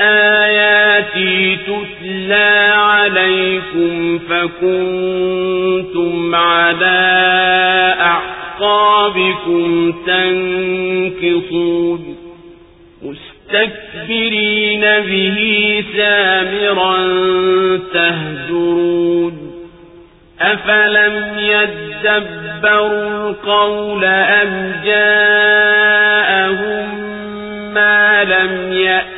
آياتي تتلى عليكم فكنتم على أعقابكم تنكصون. مستكبرين به سامرا تهجرون. أفلم يدبروا القول أم جاءهم ما لم يأت